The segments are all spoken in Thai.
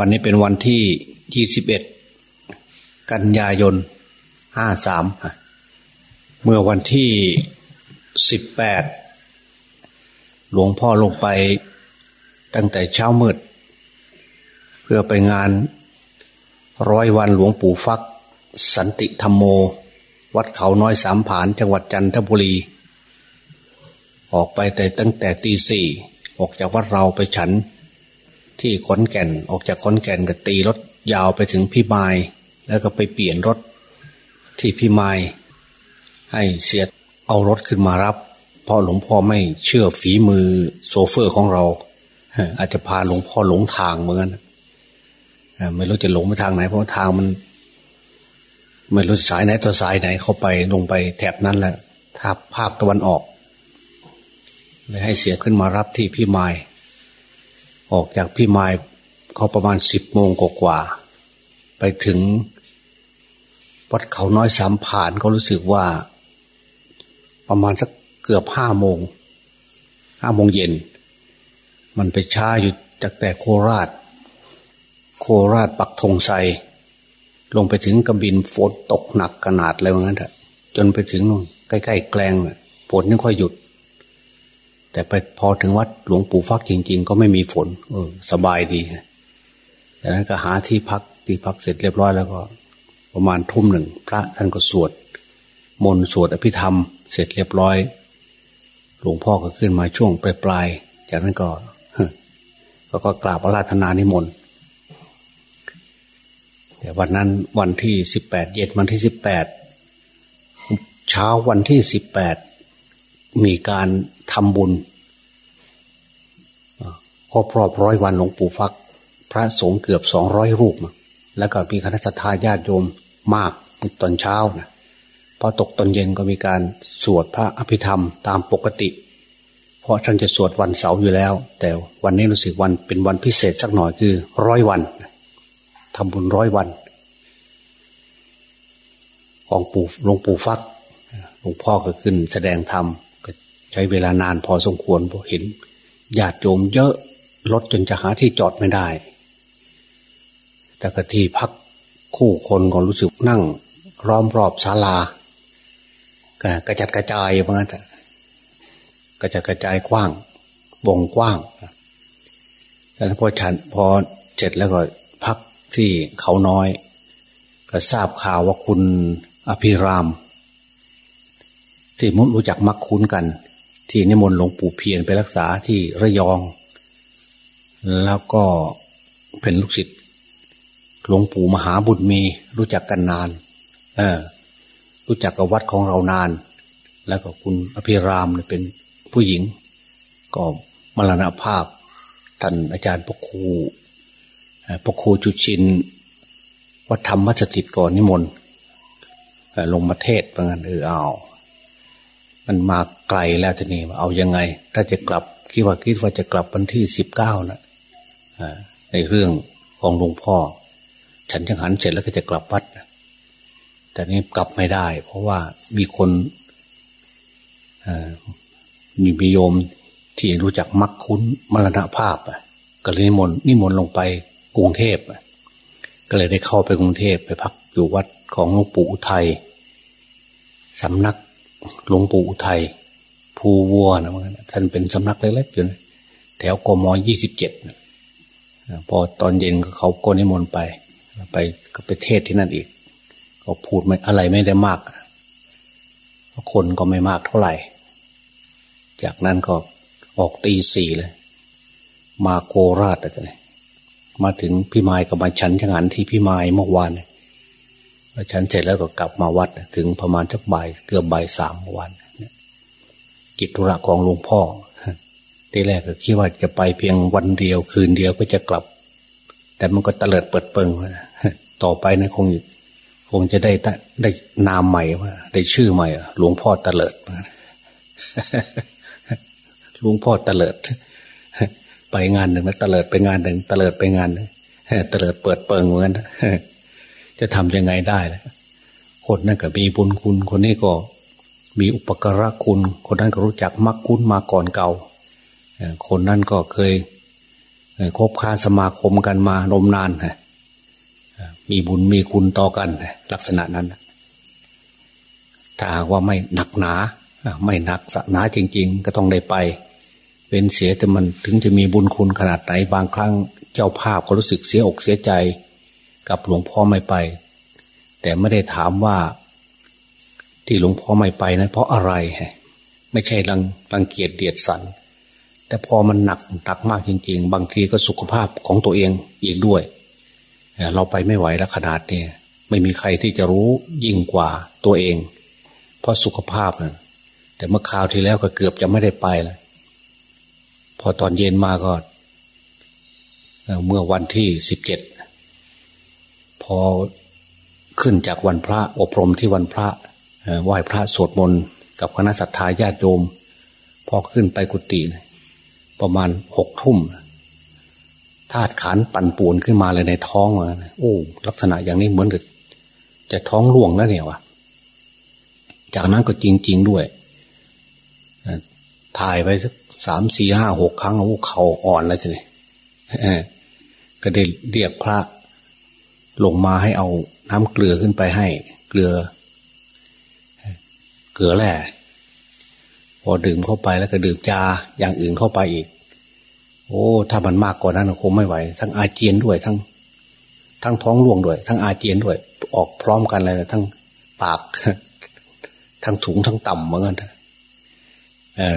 วันนี้เป็นวันที่ยี่สิบเอ็ดกันยายนห้าสามเมื่อวันที่สิบแปดหลวงพ่อลงไปตั้งแต่เช้ามืด เพื่อไปงานร้อยวันหลวงปู่ฟัก สันติธรรมโม วัดเขาน้อยสามผานจังหวัดจันทบุรี ออกไปแต่ตั้งแต่ตีสี่ออกจากวัดเราไปฉัน ที่ขอนแก่นออกจากขอนแก่นก็ตีรถยาวไปถึงพี่ไม้แล้วก็ไปเปลี่ยนรถที่พี่ไม้ให้เสียเอารถขึ้นมารับเพราะหลวงพ่อไม่เชื่อฝีมือโซเฟอร์ของเราอาจจะพาหลวงพ่อหลงทางเหมือนกันไม่รู้จะหลงไปทางไหน เพราะทางมัน ไม่รู้สายไหนตัวสายไหนเข้าไปลงไปแถบนั้นแหละทับภาคตะวันออกเลยให้เสียขึ้นมารับที่พี่ไม้ ออกจากพี่ไม้เขาประมาณสิบโมงกว่าไปถึงวัดเขาน้อยสามผ่านเขารู้สึกว่า ประมาณสักเกือบห้าโมงห้าโมงเย็น มันไปช้าอยู่จากแต่โคราช โคราชปักธงไซลงไปถึงกระบินฝนตกหนักขนาดอะไรอย่างนั้นจนไปถึงนู่นใกล้ๆแกลงฝนยังค่อยหยุด แต่ไปพอถึงวัดหลวงปู่ฟักจริง ๆ ก็ไม่มีฝนเออสบายดีจากนั้นก็หาที่พักที่พักเสร็จเรียบร้อยแล้วก็ ประมาณทุ่มหนึ่งพระท่านก็สวดมนต์สวดอภิธรรม เสร็จเรียบร้อย หลวงพ่อก็ขึ้นมาช่วงปลายปลายจากนั้นก็ก็ก็กราบอาราธนานิมนต์แต่วันนั้นวันที่สิบแปดเย็นวันที่สิบแปดเช้าวันที่สิบแปด มีการทำบุญครอบรอบร้อยวันหลวงปู่ฟัก พระสงฆ์เกือบสองร้อยรูป แล้วก็มีคณะทาญาติโยมมากตอนเช้านะพอตกตอนเย็นก็มีการสวดพระอภิธรรมตามปกติ เพราะท่านจะสวดวันเสาร์อยู่แล้ว แต่วันนี้รู้สึกวันเป็นวันพิเศษสักหน่อยคือร้อยวันทำบุญร้อยวัน ของปู่หลวงปู่ฟักหลวงพ่อก็ขึ้นแสดงธรรม ช้เวลานานพอสมควรพอเห็นญาติโยมเยอะรถจนจะหาที่จอดไม่ได้ แต่กะที่พักคู่คนก็รู้สึกนั่งร้อมรอบศาลากระจัดกระจายอย่างนั้นกระจัดกระจายกว้างวงกว้างแต่พอฉันพอเสร็จแล้วก็พักที่เขาน้อย ก็ทราบข่าวว่าคุณอภิราม ที่มุดรู้จักมักคุ้นกัน ที่นิมนต์หลวงปู่เพียรไปรักษาที่ระยอง แล้วก็เป็นลูกศิษย์หลวงปู่มหาบุญมีรู้จักกันนาน เออ รู้จักกับวัดของเรานาน แล้วก็คุณอภิรามเป็นผู้หญิง ก็มรณภาพท่านอาจารย์พครูพครูจุชินวัดธรรมมัสติดก่อนนิมนต์ลงมาเทศประมาณเออเอามันมา ไกลแล้วทีนี้เอายังไง ถ้าจะกลับคิดว่าคิดว่าจะกลับวันที่สิบเก้านะในเรื่องของหลวงพ่อ ฉันจังหันเสร็จแล้วก็จะกลับวัดแต่นี้กลับไม่ได้ เพราะว่ามีคนมีมิโยมที่รู้จักมักคุ้นมรณภาพก็เลยนิมนต์นิมนต์ลงไปกรุงเทพก็เลยได้เข้าไปกรุงเทพไปพักอยู่วัดของหลวงปู่อุทัยสำนักหลวงปู่ไทย ภูวัวนะมันท่านเป็นสำนักเล็กๆอยู่นะแถวกมยี่สิบเจ็ดพอตอนเย็นเขาโกนิมนต์ไป ไปก็ไปเทศที่นั่นอีกเขาพูดไม่อะไรไม่ได้มาก คนก็ไม่มากเท่าไหร่ จากนั้นก็ออกตีสี่เลย มาโคราชอะไรมาถึงพี่ไม้กับมาฉันชังันที่พี่ไม้เมื่อวานฉันเสร็จแล้วก็กลับมาวัด ถึงประมาณสักบ่ายเกือบบ่ายสามวัน กิจธุระของหลวงพ่อทีแรกก็คิดว่าจะไปเพียงวันเดียวคืนเดียวก็จะกลับ แต่มันก็เตลิดเปิดเปิงต่อไปนะคงคงจะได้ได้นามใหม่ว่าได้ชื่อใหม่หลวงพ่อเตลิดหลวงพ่อเตลิดไปงานหนึ่งแล้วเตลิดไปงานหนึ่งเตลิดไปงานหนึ่งเตลิดเปิดเปิงเหมือนกันจะทำยังไงได้นะคนนั้นก็มีบุญคุณคนนี้ก็ มีอุปการะคุณ คนนั้นก็รู้จักมักคุ้นมาก่อนเก่าคนนั้นก็เคยคบค้าสมาคมกันมานมนานมีบุญมีคุณต่อกันลักษณะนั้นถ้าว่าไม่หนักหนา ไม่หนักสหนาจริง ๆ ก็ต้องได้ไปเป็นเสียแต่มันถึงจะมีบุญคุณขนาดไหนบางครั้งเจ้าภาพก็รู้สึกเสียอกเสียใจ กับหลวงพ่อไม่ไป แต่ไม่ได้ถามว่า ที่หลวงพ่อไม่ไปนั้นเพราะอะไรไม่ใช่รังรังเกียจเดียดสัน แต่พอมันหนักหนักมากจริง ๆ บางทีก็สุขภาพของตัวเองอีกด้วย เราไปไม่ไหวแล้วขนาดนี้ไม่มีใครที่จะรู้ยิ่งกว่าตัวเอง เพราะสุขภาพนะแต่เมื่อคราวที่แล้วก็เกือบจะไม่ได้ไปแล้วพอตอนเย็นมาก็เมื่อวันที่สิบเจ็ดพอขึ้นจากวันพระอบรมที่วันพระ ไหว้พระสวดมนต์กับคณะสัตยาญาติโยม พอขึ้นไปกุฏิประมาณหกทุ่มธาตุขันปั่นปูนขึ้นมาเลยในท้องโอ้ลักษณะอย่างนี้เหมือนกับจะท้องร่วงแล้วเนี่ยวะจากนั้นก็จริง ๆ ด้วยถ่ายไปสักสามสี่ห้าหกครั้งโอ้เข่าอ่อนแล้วทีนี้ก็ได้เรียกพระลงมาให้เอาน้ำเกลือขึ้นไปให้ เกลือ เกลือแร่พอดื่มเข้าไปแล้วก็ดื่มยาอย่างอื่นเข้าไปอีก โอ้ ถ้ามันมากกว่านั้นคงไม่ไหว ทั้งอาเจียนด้วยทั้ง ทั้งท้องร่วงด้วย ทั้งอาเจียนด้วย ออกพร้อมกันเลยทั้งปาก ทั้งถุงทั้งต่ำเหมือนกัน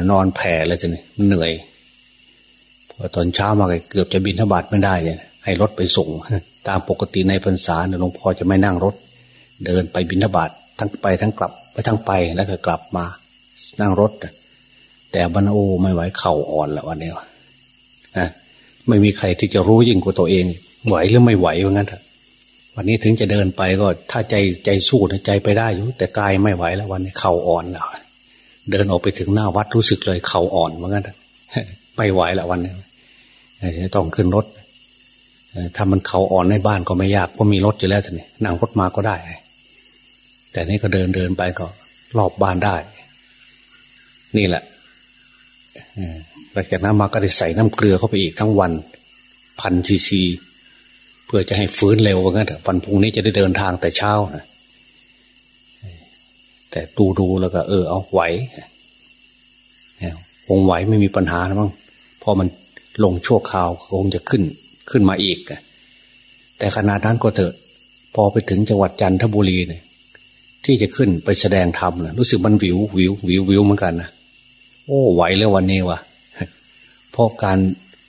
นอนแผ่เลยจะนี่เหนื่อยพอตอนเช้ามาเกือบจะบินทบาทไม่ได้เนี่ยให้รถไปส่งตามปกติในพรรษาหลวงพ่อจะไม่นั่งรถ เดินไปบินทบาททั้งไปทั้งกลับ ทั้งไปแล้วก็กลับมา นั่งรถ แต่บรรโอไม่ไหวเข่าอ่อนแล้ววันนี้นะไม่มีใครที่จะรู้ยิ่งกว่าตัวเอง ไหวหรือไม่ไหวว่างั้นเถอะวันนี้ถึงจะเดินไปก็ ถ้าใจใจสู้ใจไปได้อยู่ แต่กายไม่ไหวแล้ววันนี้เข่าอ่อนแล้วเดินออกไปถึงหน้าวัดรู้สึกเลยเข่าอ่อนว่างั้นไม่ไหวแล้ววันนี้ต้องขึ้นรถถ้ามันเข่าอ่อนในบ้านก็ไม่ยากเพราะมีรถอยู่แล้วท่านนี่นั่งรถมาก็ได้ แต่นี่ก็เดินเดินไปก็รอบบ้านได้ นี่แหละหลังจากนั้นมาก็ได้ใส่น้ำเกลือเข้าไปอีกทั้งวันพันซีซีเพื่อจะให้ฟื้นเร็วว่างั้นวันพรุ่งนี้จะได้เดินทางแต่เช้านะแต่ดูดูแล้วก็ เออ เอาไหวคงไหวไม่มีปัญหานะมั้งพอมันลงชั่วคราวคงจะขึ้นขึ้นมาอีกแต่ขนาดนั้นก็เถอะ พอไปถึงจังหวัดจันทบุรีเนี่ย ที่จะขึ้นไปแสดงธรรมนะรู้สึกมันวิววิววิววิวเหมือนกันนะโอ้ไหวแล้ววันนี้วะเพราะการ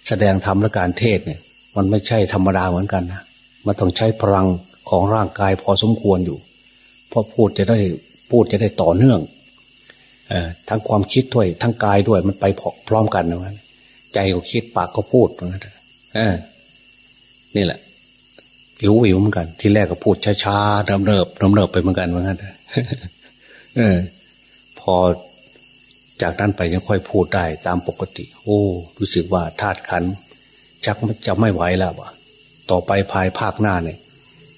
แสดงธรรมและการเทศเนี่ย มันไม่ใช่ธรรมดาเหมือนกันนะมันต้องใช้พลังของร่างกายพอสมควรอยู่ เพราะพูดจะได้พูดจะได้ต่อเนื่องอทั้งความคิดด้วย ทั้งกายด้วยมันไปพร้อมกันนะใจก็คิดปากก็พูดนกันนี่แหละ วิววิวเหมือนกัน ที่แรกก็พูดช้าๆเนิบเนิบเนิบไปเหมือนกันเหมือนกันเออ พอจากนั้นไปยังค่อยพูดได้ตามปกติ โอ้ รู้สึกว่าธาตุขันชักจะไม่ไหวแล้ววะต่อไปภายภาคหน้าเนี่ย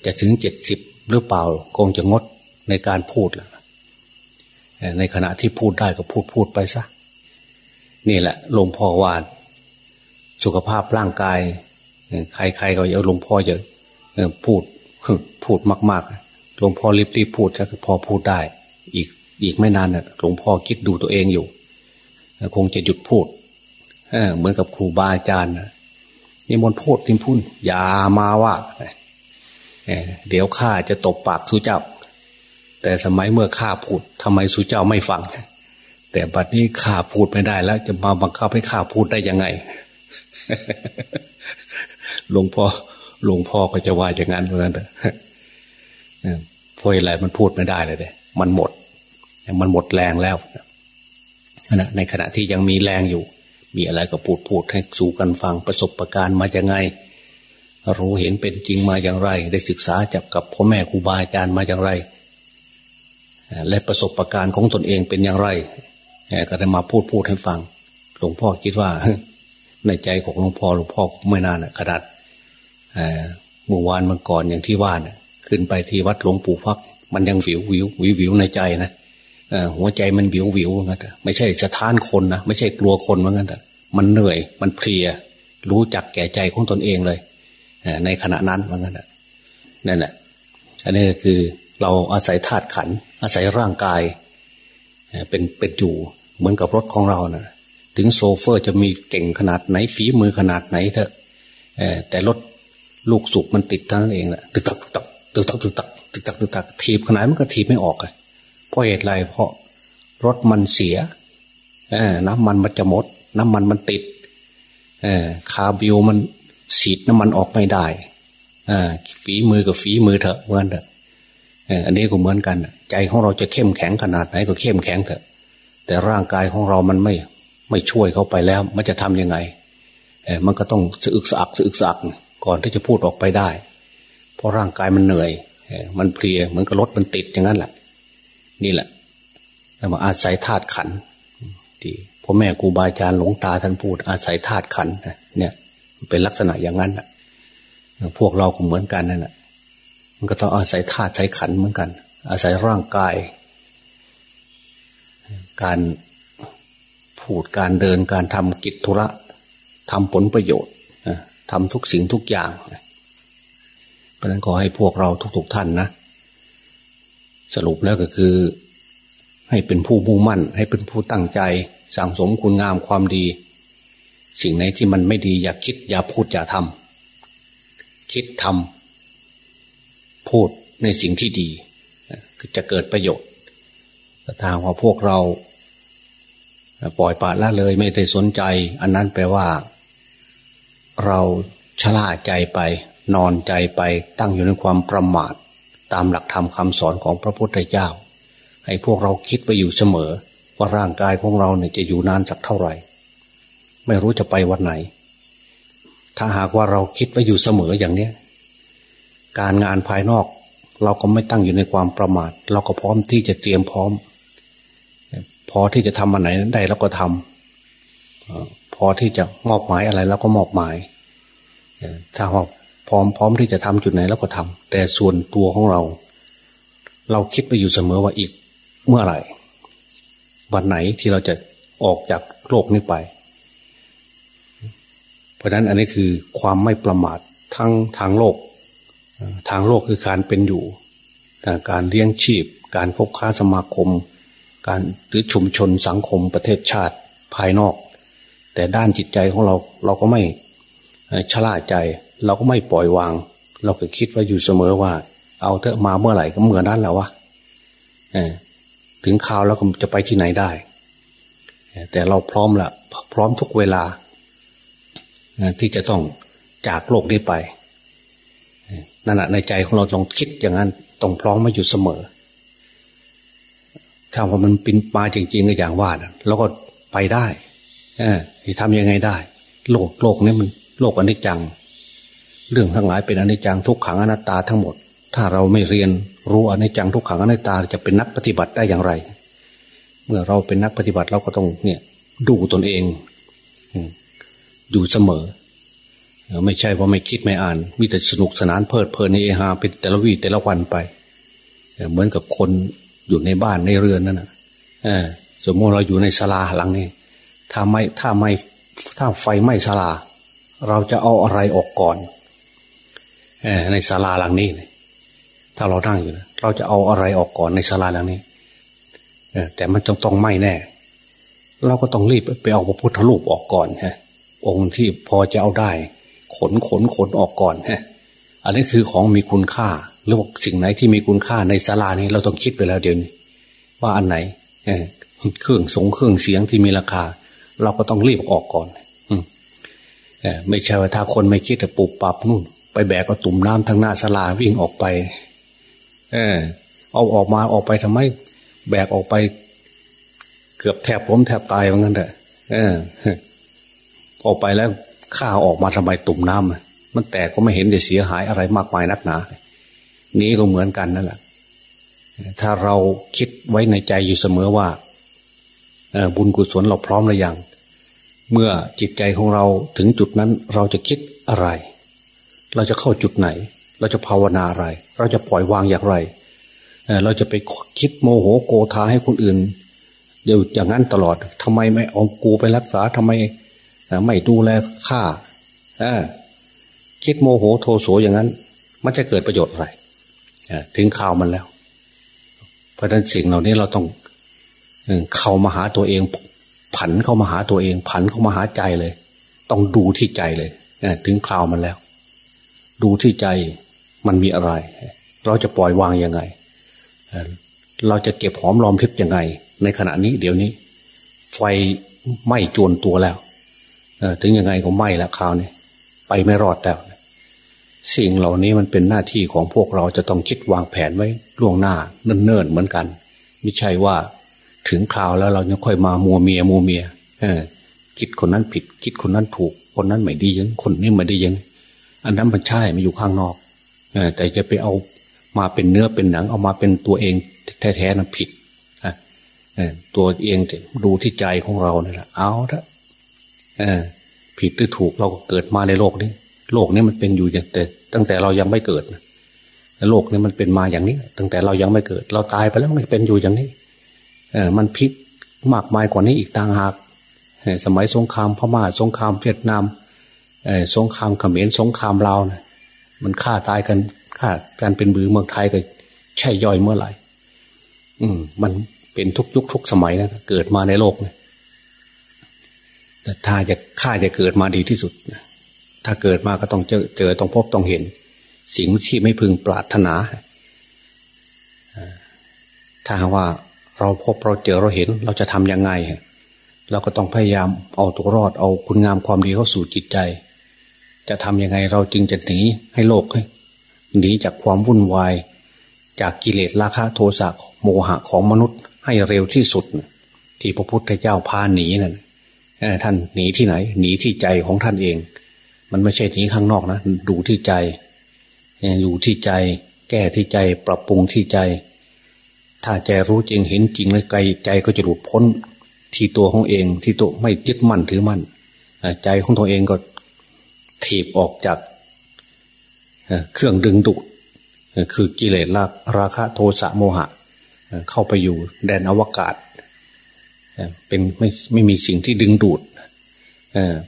จะถึงเจ็ดสิบหรือเปล่าคงจะงดในการพูดแล้วในขณะที่พูดได้ก็พูดพูดไปซะนี่แหละหลวงพ่อวานสุขภาพร่างกาย ใครๆก็เอาหลวงพ่อเยอะ พูดพูดมากๆหลวงพ่อรีบๆพูดจะพอพูดได้ อีกอีกไม่นานน่ะหลวงพ่อคิดดูตัวเองอยู่คงจะหยุดพูดเหมือนกับครูบาอาจารย์นี่มนพูดทิมพุ่นอย่ามาว่าเดี๋ยวข้าจะตบปากสุเจ้า แต่สมัยเมื่อข้าพูดทำไมสุเจ้าไม่ฟัง แต่บัดนี้ข้าพูดไม่ได้แล้ว จะมาบังคับให้ข้าพูดได้ยังไงหลวงพ่อ หลวงพ่อก็จะว่าอย่างนั้นเหมือนกันเพราะอะไรมันพูดไม่ได้เลยเด้มันหมด มันหมดแรงแล้วนะในขณะที่ยังมีแรงอยู่ มีอะไรก็พูดพูดให้สู่กันฟังประสบประการมาอย่างไง รู้เห็นเป็นจริงมาอย่างไร ได้ศึกษาจากกับพ่อแม่ครูบาอาจารย์มาอย่างไร และประสบประการของตนเองเป็นอย่างไรก็ได้มาพูดพูดให้ฟัง หลวงพ่อคิดว่า ในใจของหลวงพ่อหลวงพ่อไม่นานขนาด เมื่อวานเมื่อก่อนอย่างที่ว่าเนี่ยขึ้นไปที่วัดหลวงปู่พัก มันยังวิววิววิววิวในใจนะหัวใจมันวิววิวเหมือนกันไม่ใช่สะท้านคนนะไม่ใช่กลัวคนเหมือนกันแต่มันเหนื่อยมันเพลีย รู้จักแก่ใจของตนเองเลยในขณะนั้นว่างั้นนั่นแหละอันนี้ก็คือเราอาศัยธาตุขัน อาศัยร่างกายเป็นเป็นอยู่เหมือนกับรถของเรานะถึงโซเฟอร์จะมีเก่งขนาดไหนฝีมือขนาดไหนเถอะแต่รถ ลูกสุกมันติดทั้งนั้นเองแหละตึกตักตึกตักตึกตักตึกตักตึกตักตึกตักทีบขนาดมันก็ทีบไม่ออกเลยเพราะเหตุไรเพราะรถมันเสียน้ำมันมันจะหมด น้ำมันมันติดคาบิวมันสีดน้ำมันออกไม่ได้ฝีมือกับฝีมือเถอะเหมือนเถอะอันนี้ก็เหมือนกัน ใจของเราจะเข้มแข็งขนาดไหนก็เข้มแข็งเถอะ แต่ร่างกายของเรามันไม่ไม่ช่วยเขาไปแล้ว มันจะทํำยังไงมันก็ต้องสะอึกสะอักสะอึกสะอัก ก่อนที่จะพูดออกไปได้ เพราะร่างกายมันเหนื่อย มันเพลียเหมือนกับรถมันติดอย่างนั้นแหละนี่แหละแล้วมาอาศัยธาตุขันที่พ่อแม่ครูบาอาจารย์หลวงตาท่านพูด อาศัยธาตุขันเนี่ยเป็นลักษณะอย่างนั้นพวกเราก็เหมือนกันนั่นแหละมันก็ต้องอาศัยธาตุใช้ขันเหมือนกัน อาศัยร่างกาย การพูดการเดินการทำกิจธุระทำผลประโยชน์ ทำทุกสิ่งทุกอย่างเพราะนั้นขอให้พวกเราทุกๆท่านนะ สรุปแล้วก็คือ ให้เป็นผู้มุ่งมั่น ให้เป็นผู้ตั้งใจสั่งสมคุณงามความดี สิ่งไหนที่มันไม่ดีอย่าคิดอย่าพูดอย่าทำคิดทำพูดในสิ่งที่ดีจะเกิดประโยชน์แต่ทางว่าพวกเรา ปล่อยปละละเลยไม่ได้สนใจ อันนั้นแปลว่า เราชล่าใจไป นอนใจไปตั้งอยู่ในความประมาท ตามหลักธรรมคำสอนของพระพุทธเจ้า ให้พวกเราคิดไปอยู่เสมอ ว่าร่างกายของเราเนี่ยจะอยู่นานสักเท่าไหร่ ไม่รู้จะไปวันไหน ถ้าหากว่าเราคิดไว้อยู่เสมออย่างเนี้ยการงานภายนอก เราก็ไม่ตั้งอยู่ในความประมาท เราก็พร้อมที่จะเตรียมพร้อม พอที่จะทำอันไหนได้เราก็ทำพอที่จะมอบหมายอะไรเราก็มอบหมาย ถ้าว่าพร้อมพร้อมที่จะทำจุดไหนเราก็ทำแต่ส่วนตัวของเรา เราคิดไปอยู่เสมอว่าอีกเมื่อไหร่ วันไหนที่เราจะออกจากโลกนี้ไป เพราะนั้นอันนี้คือความไม่ประมาททั้งทางโลก ทางโลกคือการเป็นอยู่การเลี้ยงชีพ การคบค้าสมาคม การหรือชุมชนสังคมประเทศชาติภายนอก แต่ด้านจิตใจของเราเราก็ไม่ ชลาใจ เราก็ไม่ปล่อยวาง เราก็คิดว่าอยู่เสมอว่า เอาเถอะมาเมื่อไหร่ก็เมื่อนั้นแล้ววะถึงข่าวแล้วก็จะไปที่ไหนได้ แต่เราพร้อมละพร้อมทุกเวลา ที่จะต้องจากโลกนี้ไปนั่นแหะในใจของเราต้องคิดอย่างนั้นต้องพร้อมมาอยู่เสมอ ถ้าว่ามันปินมาจริงๆก็อย่างว่าเราก็ไปได้จะทำยังไงได้ โลกโลกนี้มัน โลกอนิจจัง เรื่องทั้งหลายเป็นอนิจจังทุกขังอนัตตาทั้งหมด ถ้าเราไม่เรียนรู้อนิจจังทุกขังอนัตตาจะเป็นนักปฏิบัติได้อย่างไร เมื่อเราเป็นนักปฏิบัติเราก็ต้องเนี่ย ดูตนเองอยู่เสมอ ไม่ใช่ว่าไม่คิดไม่อ่าน มีแต่สนุกสนานเพลิดเพลินในเอฮาเป็นแต่ละวีแต่ละวันไปเหมือนกับคนอยู่ในบ้านในเรือนนั่นนะสมมติเราอยู่ในศาลาหลังนี้ถ้าไม่ถ้าไม่ถ้าไฟไหม้ศาลา เราจะเอาอะไรออกก่อนในศาลาหลังนี้ ถ้าเรานั่งอยู่เราจะเอาอะไรออกก่อนในศาลาหลังนี้แต่มันต้องต้องไม่แน่ เราก็ต้องรีบไปเอาพระพุทธรูปออกก่อนฮะ องค์ที่พอจะเอาได้ ขนขนขนออกก่อนฮะ อันนี้คือของมีคุณค่าหรือว่าสิ่งไหนที่มีคุณค่าในศาลานี้ เราต้องคิดไปแล้วเดี๋ยวนี้ ว่าอันไหนเครื่องสงเครื่องเสียงที่มีราคา เราก็ต้องรีบออกก่อน ไม่ใช่ว่าถ้าคนไม่คิดจะปุบปับนู่น ไปแบกเอาตุ่มน้ำทางหน้าสลาวิ่งออกไป เออเอาออกมาออกไปทำไม แบกออกไป เกือบแทบผมแทบตายเหมือนกันแหละเออ ออกไปแล้วข้าออกมาทำไมตุ่มน้ำมันแตกก็ไม่เห็นจะเสียหายอะไรมากมายนักหนานี้ก็เหมือนกันนั่นแหละถ้าเราคิดไว้ในใจอยู่เสมอว่าบุญกุศลเราพร้อมหรือยัง เมื่อจิตใจของเราถึงจุดนั้นเราจะคิดอะไร เราจะเข้าจุดไหน เราจะภาวนาอะไร เราจะปล่อยวางอย่างไร เราจะไปคิดโมโหโกธาให้คนอื่นเดี๋ยวอย่างนั้นตลอดทำไมไม่เอากูไปรักษาทำไมไม่ดูแลข้าคิดโมโหโทโสอย่างนั้น มันจะเกิดประโยชน์อะไรถึงข่าวมันแล้ว เพราะฉะนั้นสิ่งเหล่านี้เราต้องเข้ามาหาตัวเอง ผันเข้ามาหาตัวเอง ผันเข้ามาหาใจเลย ต้องดูที่ใจเลยถึงคราวมันแล้ว ดูที่ใจมันมีอะไร เราจะปล่อยวางยังไง เราจะเก็บหอมรอมทิพย์ยังไง ในขณะนี้เดี๋ยวนี้ ไฟไหม้จวนตัวแล้วถึงยังไงก็ไหม้แล้วคราวนี้ไปไม่รอดแล้วสิ่งเหล่านี้มันเป็นหน้าที่ของพวกเราจะต้องคิดวางแผนไว้ล่วงหน้าเนิ่นๆเหมือนกัน ไม่ใช่ว่า ถึงคราวแล้วเราจะค่อยมามัวเมียมัวเมีย เออ คิดคนนั้นผิด คิดคนนั้นถูก คนนั้นไม่ดียังคนนี้ไม่ดียัง อันนั้นมันใช่มาอยู่ข้างนอกเออแต่จะไปเอามาเป็นเนื้อเป็นหนัง เอามาเป็นตัวเองแท้ๆนั้นผิดตัวเองดูที่ใจของเราเนี่ยแหละเอาละผิดหรือถูกเราก็เกิดมาในโลกนี้ โลกนี้มันเป็นอยู่อย่างแต่ ตั้งแต่เรายังไม่เกิดโลกนี้มันเป็นมาอย่างนี้ ตั้งแต่เรายังไม่เกิด เราตายไปแล้วมันเป็นอยู่อย่างนี้ มันพิษมากมายกว่านี้อีกต่างหากสมัยสงครามพม่าสงครามเวียดนามสงครามเขมรสงครามลาวนะมันฆ่าตายกันฆ่าการเป็นบือเมืองไทยก็ใช่ย่อยเมื่อไหร่ อืม มันเป็นทุกยุคทุกสมัยนะเกิดมาในโลกนี่ยแต่ถ้าจะข้าจะเกิดมาดีที่สุดถ้าเกิดมาก็ต้องเจอเจอต้องพบต้องเห็น สิ่งที่ไม่พึงปรารถนาถ้าว่า เราพบเราเจอเราเห็นเราจะทำยังไง เราก็ต้องพยายามเอาตัวรอดเอาคุณงามความดีเข้าสู่จิตใจ จะทำยังไงเราจึงจะหนีให้โลกให้หนีจากความวุ่นวาย จากกิเลสราคะโทสะโมหะของมนุษย์ให้เร็วที่สุด ที่พระพุทธเจ้าพาหนีนั่นท่านหนีที่ไหน หนีที่ใจของท่านเอง มันไม่ใช่หนีข้างนอกนะดูที่ใจอยู่ที่ใจ แก้ที่ใจปรับปรุงที่ใจ ถ้าใจรู้จริงเห็นจริงเลยไกลใจก็จะหลุดพ้นที่ตัวของเองที่ตัวไม่ยึดมั่นถือมั่นใจของตัวเองก็ถีบออกจากเครื่องดึงดูดคือกิเลสราคะโทสะโมหะ เข้าไปอยู่แดนอวกาศ เป็นไม่ไม่มีสิ่งที่ดึงดูด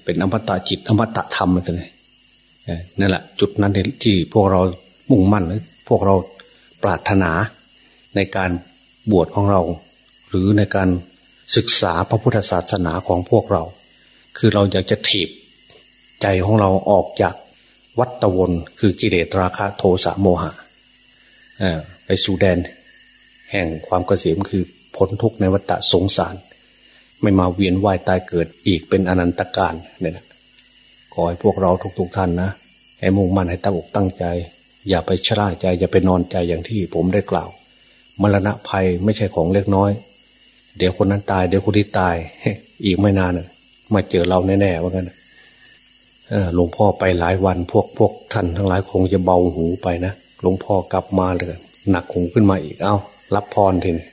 เป็นอมตะจิตอมตะธรรมอะไรนั่นแหละจุดนั้นที่พวกเรามุ่งมั่นพวกเราปรารถนา ในการบวชของเรา หรือในการศึกษาพระพุทธศาสนาของพวกเรา คือเราอยากจะถีบใจของเราออกจากวัตวนคือกิเลสราคะโทสะโมหะไปสู่แดน แห่งความเกษมคือพ้นทุกข์ในวัฏสงสาร ไม่มาเวียนว่ายตายเกิดอีกเป็นอนันตการเนี่ยนะขอให้พวกเราทุกๆทท่านนะให้มุ่งมั่นให้ตั้งอกตั้งใจ อย่าไปชราใจ อย่าไปนอนใจอย่างที่ผมได้กล่าว มรณะภัยไม่ใช่ของเล็กน้อย เดี๋ยวคนนั้นตาย เดี๋ยวคนนี้ตาย อีกไม่นานมาเจอเราแน่ๆว่ากันหลวงพ่อไปหลายวันพวกพวกท่านทั้งหลายคงจะเบาหูไปนะหลวงพ่อกลับมาเลยหนักหูขึ้นมาอีกเอา้า รับพรทีนี้